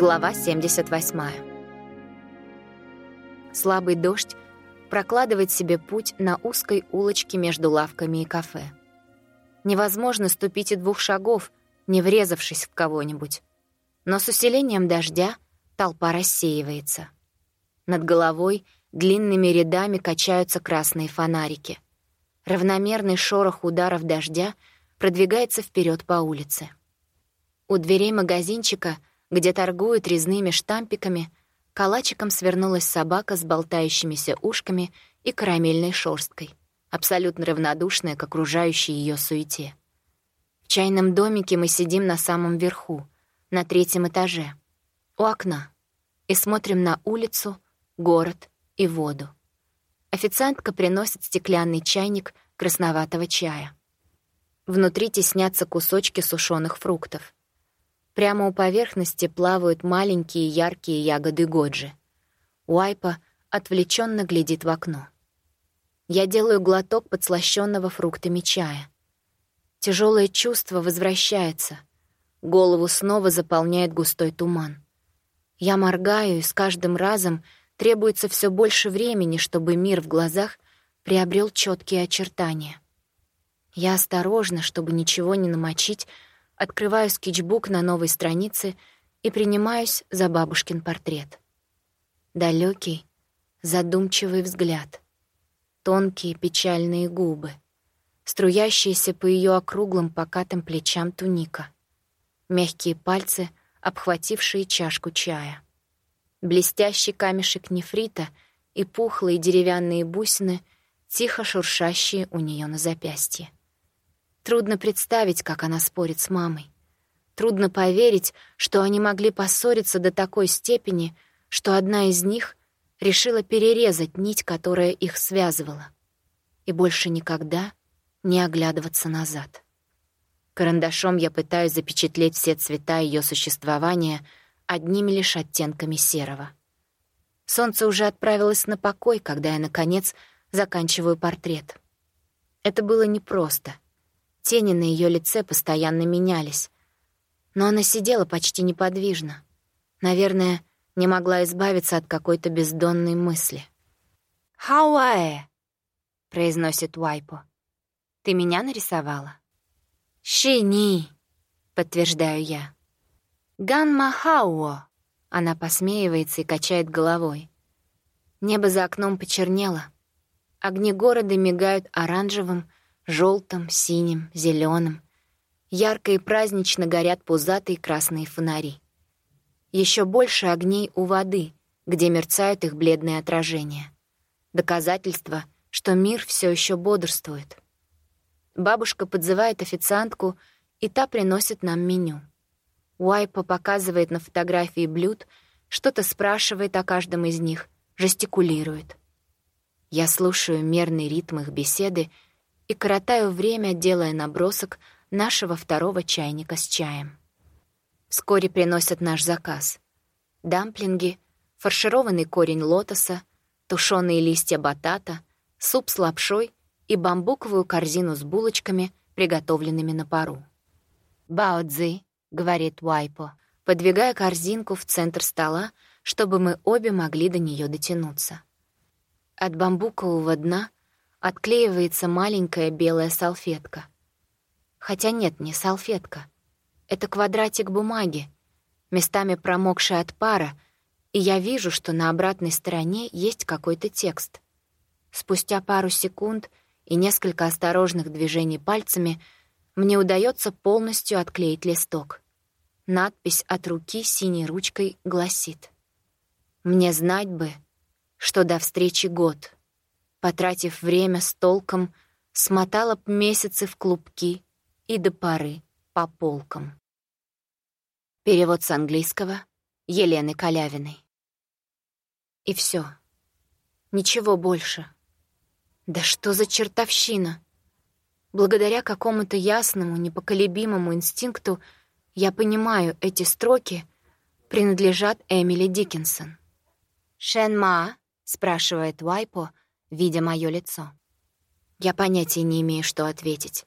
Глава 78. Слабый дождь прокладывает себе путь на узкой улочке между лавками и кафе. Невозможно ступить и двух шагов, не врезавшись в кого-нибудь. Но с усилением дождя толпа рассеивается. Над головой длинными рядами качаются красные фонарики. Равномерный шорох ударов дождя продвигается вперед по улице. У дверей магазинчика — где торгуют резными штампиками, калачиком свернулась собака с болтающимися ушками и карамельной шорсткой, абсолютно равнодушная к окружающей ее суете. В чайном домике мы сидим на самом верху, на третьем этаже, у окна, и смотрим на улицу, город и воду. Официантка приносит стеклянный чайник красноватого чая. Внутри теснятся кусочки сушеных фруктов — Прямо у поверхности плавают маленькие яркие ягоды годжи. Уайпа отвлеченно глядит в окно. Я делаю глоток подслащённого фруктами чая. Тяжелое чувство возвращается. Голову снова заполняет густой туман. Я моргаю, и с каждым разом требуется все больше времени, чтобы мир в глазах приобрел четкие очертания. Я осторожно, чтобы ничего не намочить, открываю скетчбук на новой странице и принимаюсь за бабушкин портрет. Далекий, задумчивый взгляд, тонкие печальные губы, струящиеся по ее округлым покатым плечам туника, мягкие пальцы, обхватившие чашку чая, блестящий камешек нефрита и пухлые деревянные бусины, тихо шуршащие у нее на запястье. Трудно представить, как она спорит с мамой. Трудно поверить, что они могли поссориться до такой степени, что одна из них решила перерезать нить, которая их связывала, и больше никогда не оглядываться назад. Карандашом я пытаюсь запечатлеть все цвета ее существования одними лишь оттенками серого. Солнце уже отправилось на покой, когда я, наконец, заканчиваю портрет. Это было непросто — Тени на ее лице постоянно менялись. Но она сидела почти неподвижно. Наверное, не могла избавиться от какой-то бездонной мысли. «Хауаэ!» — произносит Уайпо. «Ты меня нарисовала?» «Шини!» — подтверждаю я. «Ганма хауо!» — она посмеивается и качает головой. Небо за окном почернело. Огни города мигают оранжевым, желтым, синим, зеленым. Ярко и празднично горят пузатые красные фонари. Еще больше огней у воды, где мерцают их бледные отражения. Доказательство, что мир все еще бодрствует. Бабушка подзывает официантку, и та приносит нам меню. Уайпа показывает на фотографии блюд, что-то спрашивает о каждом из них, жестикулирует. Я слушаю мерный ритм их беседы — и коротаю время, делая набросок нашего второго чайника с чаем. Вскоре приносят наш заказ. Дамплинги, фаршированный корень лотоса, тушеные листья батата, суп с лапшой и бамбуковую корзину с булочками, приготовленными на пару. «Бао-дзы», — говорит Уайпо, подвигая корзинку в центр стола, чтобы мы обе могли до нее дотянуться. От бамбукового дна — отклеивается маленькая белая салфетка. Хотя нет, не салфетка. Это квадратик бумаги, местами промокший от пара, и я вижу, что на обратной стороне есть какой-то текст. Спустя пару секунд и несколько осторожных движений пальцами мне удается полностью отклеить листок. Надпись от руки синей ручкой гласит «Мне знать бы, что до встречи год» потратив время с толком, смотала б месяцы в клубки и до поры по полкам. Перевод с английского Елены Калявиной. И все. Ничего больше. Да что за чертовщина? Благодаря какому-то ясному, непоколебимому инстинкту я понимаю, эти строки принадлежат Эмили Диккенсон. «Шен Ма?» — спрашивает Вайпо, видя мое лицо. Я понятия не имею, что ответить.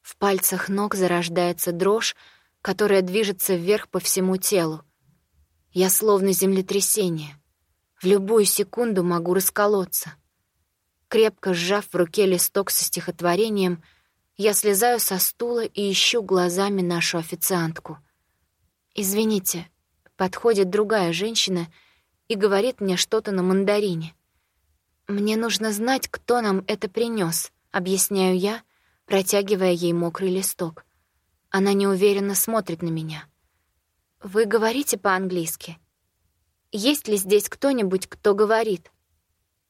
В пальцах ног зарождается дрожь, которая движется вверх по всему телу. Я словно землетрясение. В любую секунду могу расколоться. Крепко сжав в руке листок со стихотворением, я слезаю со стула и ищу глазами нашу официантку. «Извините», — подходит другая женщина и говорит мне что-то на мандарине. «Мне нужно знать, кто нам это принес, объясняю я, протягивая ей мокрый листок. Она неуверенно смотрит на меня. «Вы говорите по-английски? Есть ли здесь кто-нибудь, кто говорит?»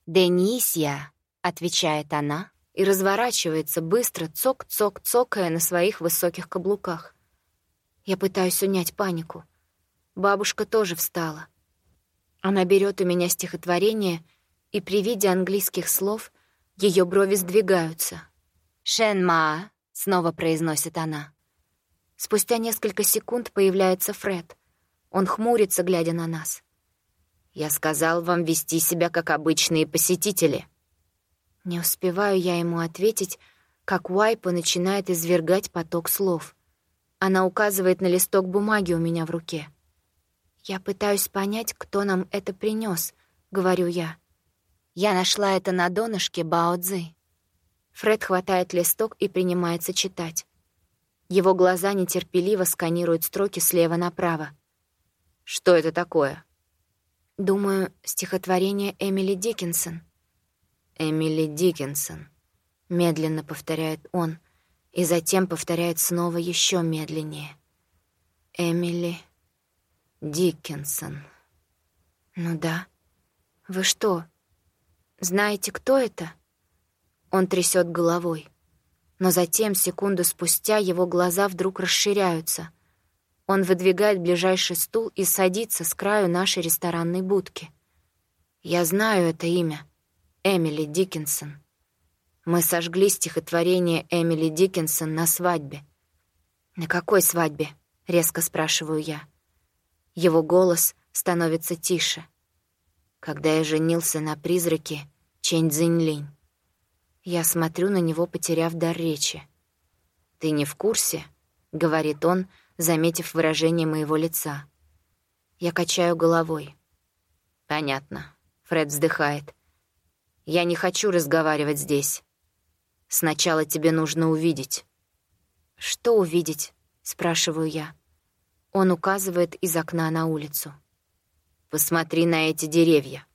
«Денисия», — отвечает она и разворачивается быстро, цок-цок-цокая на своих высоких каблуках. Я пытаюсь унять панику. Бабушка тоже встала. Она берет у меня стихотворение, и при виде английских слов ее брови сдвигаются. «Шенма», — снова произносит она. Спустя несколько секунд появляется Фред. Он хмурится, глядя на нас. «Я сказал вам вести себя как обычные посетители». Не успеваю я ему ответить, как Уайпа начинает извергать поток слов. Она указывает на листок бумаги у меня в руке. «Я пытаюсь понять, кто нам это принес, говорю я. «Я нашла это на донышке Бао Цзы». Фред хватает листок и принимается читать. Его глаза нетерпеливо сканируют строки слева направо. «Что это такое?» «Думаю, стихотворение Эмили Диккенсон». «Эмили Диккенсон», — медленно повторяет он, и затем повторяет снова еще медленнее. «Эмили Диккенсон». «Ну да. Вы что, знаете, кто это?» Он трясет головой но затем, секунду спустя, его глаза вдруг расширяются. Он выдвигает ближайший стул и садится с краю нашей ресторанной будки. Я знаю это имя. Эмили Диккенсон. Мы сожгли стихотворение Эмили Диккенсон на свадьбе. «На какой свадьбе?» — резко спрашиваю я. Его голос становится тише. Когда я женился на призраке Чэнь Цзиньлинь. Я смотрю на него, потеряв дар речи. «Ты не в курсе?» — говорит он, заметив выражение моего лица. Я качаю головой. «Понятно», — Фред вздыхает. «Я не хочу разговаривать здесь. Сначала тебе нужно увидеть». «Что увидеть?» — спрашиваю я. Он указывает из окна на улицу. «Посмотри на эти деревья».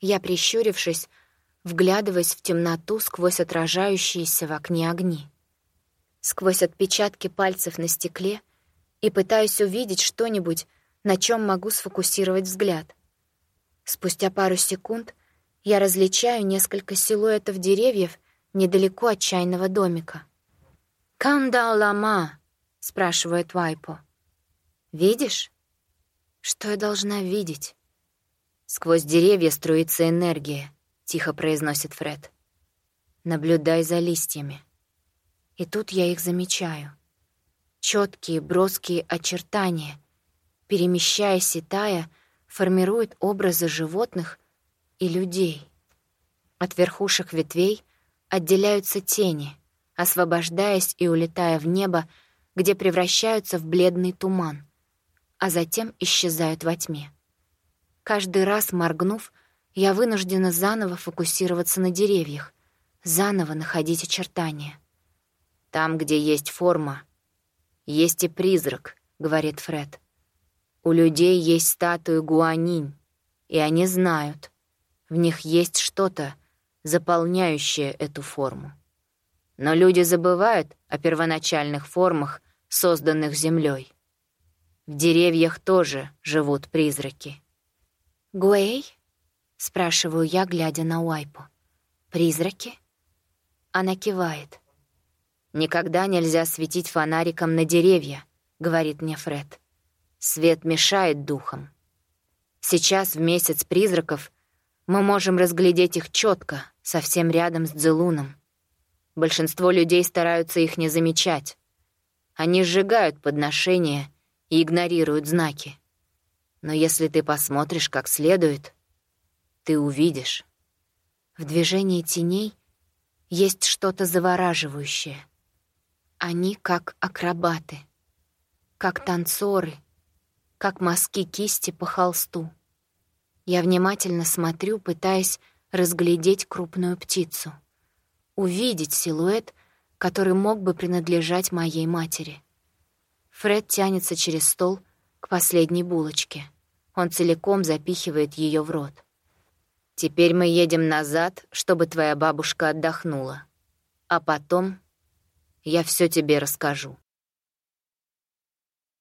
Я, прищурившись, вглядываясь в темноту сквозь отражающиеся в окне огни. Сквозь отпечатки пальцев на стекле и пытаюсь увидеть что-нибудь, на чем могу сфокусировать взгляд. Спустя пару секунд я различаю несколько силуэтов деревьев недалеко от чайного домика. «Канда лама?» — спрашивает Вайпо. «Видишь?» «Что я должна видеть?» Сквозь деревья струится энергия — тихо произносит Фред. Наблюдай за листьями. И тут я их замечаю. Четкие, броские очертания, перемещаясь и тая, формируют образы животных и людей. От верхушек ветвей отделяются тени, освобождаясь и улетая в небо, где превращаются в бледный туман, а затем исчезают во тьме. Каждый раз моргнув, я вынуждена заново фокусироваться на деревьях, заново находить очертания. «Там, где есть форма, есть и призрак», — говорит Фред. «У людей есть статуи гуанинь, и они знают, в них есть что-то, заполняющее эту форму. Но люди забывают о первоначальных формах, созданных землей. В деревьях тоже живут призраки. «Гуэй?» — спрашиваю я, глядя на Уайпу. «Призраки?» Она кивает. «Никогда нельзя светить фонариком на деревья», — говорит мне Фред. «Свет мешает духам. Сейчас, в месяц призраков, мы можем разглядеть их четко, совсем рядом с Дзелуном. Большинство людей стараются их не замечать. Они сжигают подношения и игнорируют знаки. Но если ты посмотришь как следует, ты увидишь. В движении теней есть что-то завораживающее. Они как акробаты, как танцоры, как мазки кисти по холсту. Я внимательно смотрю, пытаясь разглядеть крупную птицу. Увидеть силуэт, который мог бы принадлежать моей матери. Фред тянется через стол к последней булочке. Он целиком запихивает ее в рот. «Теперь мы едем назад, чтобы твоя бабушка отдохнула. А потом я все тебе расскажу».